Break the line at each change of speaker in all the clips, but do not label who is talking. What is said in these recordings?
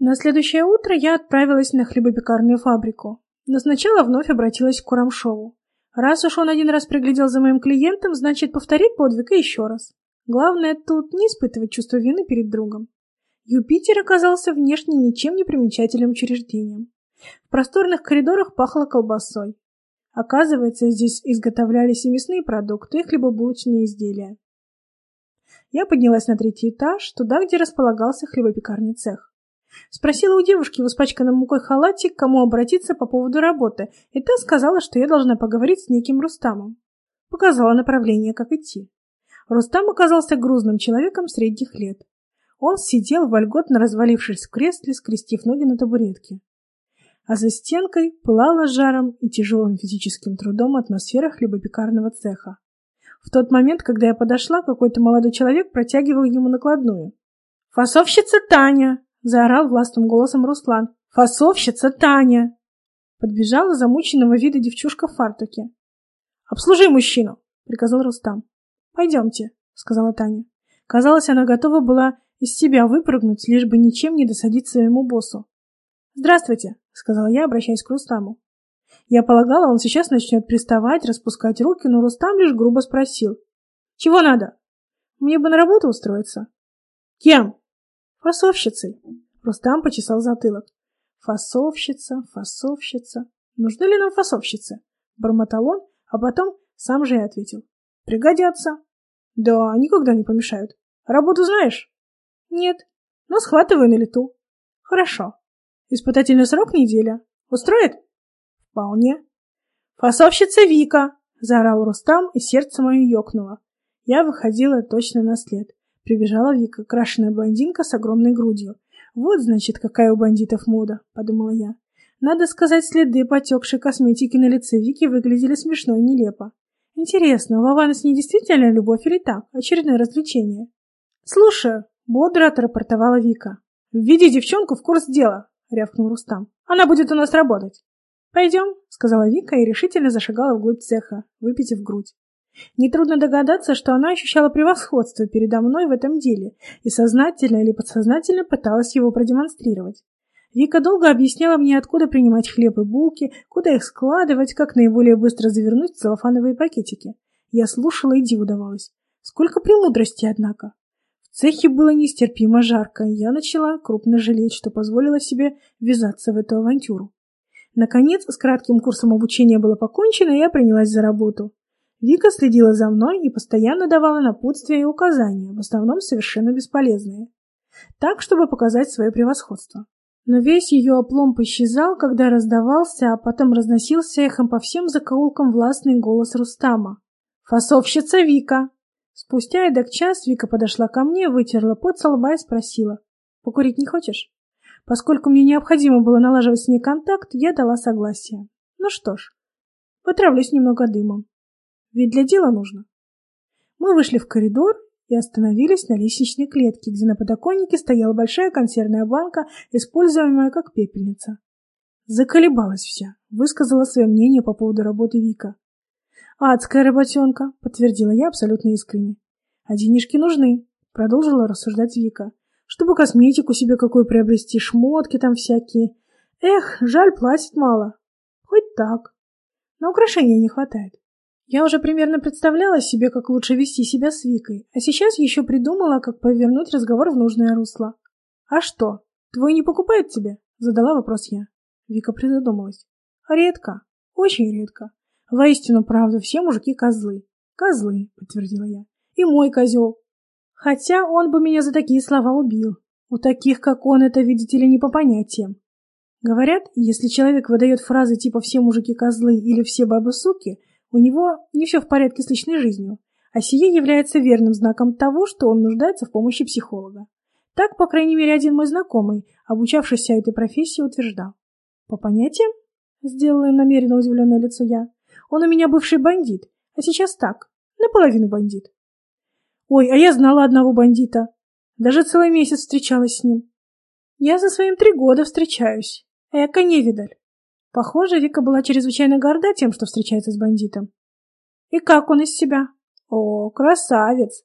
На следующее утро я отправилась на хлебопекарную фабрику, но сначала вновь обратилась к Курамшову. Раз уж он один раз приглядел за моим клиентом, значит, повторить подвиг и еще раз. Главное тут не испытывать чувство вины перед другом. Юпитер оказался внешне ничем не примечательным учреждением. В просторных коридорах пахло колбасой. Оказывается, здесь изготовлялись и мясные продукты, и хлебобулочные изделия. Я поднялась на третий этаж, туда, где располагался хлебопекарный цех. Спросила у девушки в испачканном мукой халате, к кому обратиться по поводу работы, и та сказала, что я должна поговорить с неким Рустамом. Показала направление, как идти. Рустам оказался грузным человеком средних лет. Он сидел, вольготно развалившись в кресле, скрестив ноги на табуретке. А за стенкой пылала жаром и тяжелым физическим трудом атмосфера хлебопекарного цеха. В тот момент, когда я подошла, какой-то молодой человек протягивал ему накладную. «Фасовщица Таня!» — заорал властным голосом Руслан. «Фасовщица Таня!» Подбежала замученного вида девчушка в фартуке. «Обслужи мужчину!» — приказал Рустам. «Пойдемте», — сказала Таня. Казалось, она готова была из себя выпрыгнуть, лишь бы ничем не досадить своему боссу. «Здравствуйте», — сказала я, обращаясь к Рустаму. Я полагала, он сейчас начнет приставать, распускать руки, но Рустам лишь грубо спросил. «Чего надо?» «Мне бы на работу устроиться». «Кем?» «Фасовщицей». Рустам почесал затылок. «Фасовщица, фасовщица. Нужны ли нам фасовщицы?» Бормотал он, а потом сам же и ответил. «Пригодятся». «Да, никогда не помешают. Работу знаешь?» «Нет, но схватываю на лету». «Хорошо. Испытательный срок неделя. Устроит?» «Вполне». «Фасовщица Вика!» — заорал Рустам, и сердце мое ёкнуло. Я выходила точно на след. Прибежала Вика, крашеная блондинка с огромной грудью. «Вот, значит, какая у бандитов мода», — подумала я. Надо сказать, следы потекшей косметики на лице Вики выглядели смешно и нелепо. Интересно, у Вована с ней действительно любовь или так? Очередное развлечение. «Слушаю», — бодро отрапортовала Вика. «Введи девчонку в курс дела», — рявкнул Рустам. «Она будет у нас работать». «Пойдем», — сказала Вика и решительно зашагала вглубь цеха, выпитив грудь. Нетрудно догадаться, что она ощущала превосходство передо мной в этом деле и сознательно или подсознательно пыталась его продемонстрировать. Вика долго объясняла мне, откуда принимать хлеб и булки, куда их складывать, как наиболее быстро завернуть в целлофановые пакетики. Я слушала и диву давалась. Сколько премудрости, однако. В цехе было нестерпимо жарко, и я начала крупно жалеть, что позволила себе ввязаться в эту авантюру. Наконец, с кратким курсом обучения было покончено, и я принялась за работу. Вика следила за мной и постоянно давала напутствия и указания, в основном совершенно бесполезные. Так, чтобы показать свое превосходство. Но весь ее опломб исчезал, когда раздавался, а потом разносился эхом по всем закоулкам властный голос Рустама. «Фасовщица Вика!» Спустя эдак час Вика подошла ко мне, вытерла пот со лба и спросила. «Покурить не хочешь?» Поскольку мне необходимо было налаживать с ней контакт, я дала согласие. Ну что ж, потравлюсь немного дымом. Ведь для дела нужно. Мы вышли в коридор и остановились на лестничной клетке, где на подоконнике стояла большая консервная банка, используемая как пепельница. Заколебалась вся, высказала свое мнение по поводу работы Вика. «Адская работенка», — подтвердила я абсолютно искренне. «А денежки нужны», — продолжила рассуждать Вика. «Чтобы косметику себе какую приобрести, шмотки там всякие. Эх, жаль, платит мало. Хоть так. На украшения не хватает. Я уже примерно представляла себе, как лучше вести себя с Викой, а сейчас еще придумала, как повернуть разговор в нужное русло. «А что, твой не покупает тебе?» — задала вопрос я. Вика призадумалась. «Редко, очень редко. Воистину, правда, все мужики козлы». «Козлы», — подтвердила я. «И мой козел. Хотя он бы меня за такие слова убил. У таких, как он, это, видите ли, не по понятиям. Говорят, если человек выдает фразы типа «все мужики козлы» или «все бабы суки», у него не все в порядке с личной жизнью, а сие является верным знаком того, что он нуждается в помощи психолога. Так, по крайней мере, один мой знакомый, обучавшийся этой профессии, утверждал. По понятиям? Сделала намеренно удивленное лицо я. Он у меня бывший бандит, а сейчас так, наполовину бандит. Ой, а я знала одного бандита. Даже целый месяц встречалась с ним. Я за своим три года встречаюсь, а я коней видаль. Похоже, Вика была чрезвычайно горда тем, что встречается с бандитом. И как он из себя? О, красавец!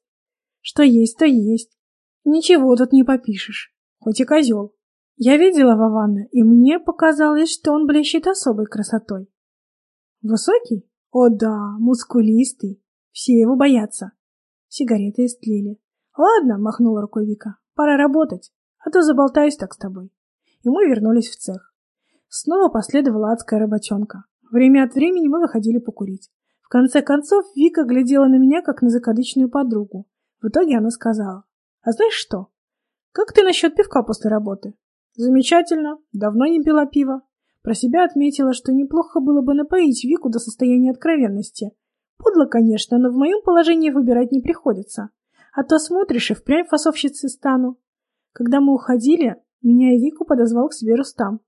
Что есть, то есть. Ничего тут не попишешь, хоть и козел. Я видела Вована, и мне показалось, что он блещет особой красотой. Высокий? О да, мускулистый. Все его боятся. Сигареты истлели. Ладно, махнула рукой Вика, пора работать, а то заболтаюсь так с тобой. И мы вернулись в цех. Снова последовала адская работенка. Время от времени мы выходили покурить. В конце концов, Вика глядела на меня, как на закадычную подругу. В итоге она сказала, «А знаешь что? Как ты насчет пивка после работы?» «Замечательно. Давно не пила пиво». Про себя отметила, что неплохо было бы напоить Вику до состояния откровенности. Подло, конечно, но в моем положении выбирать не приходится. А то смотришь и впрямь фасовщицей стану. Когда мы уходили, меня и Вику подозвал к себе Рустам.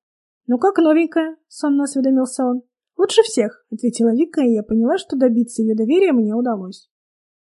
«Ну как новенькая?» — сонно осведомился он. «Лучше всех», — ответила Вика, и я поняла, что добиться ее доверия мне удалось.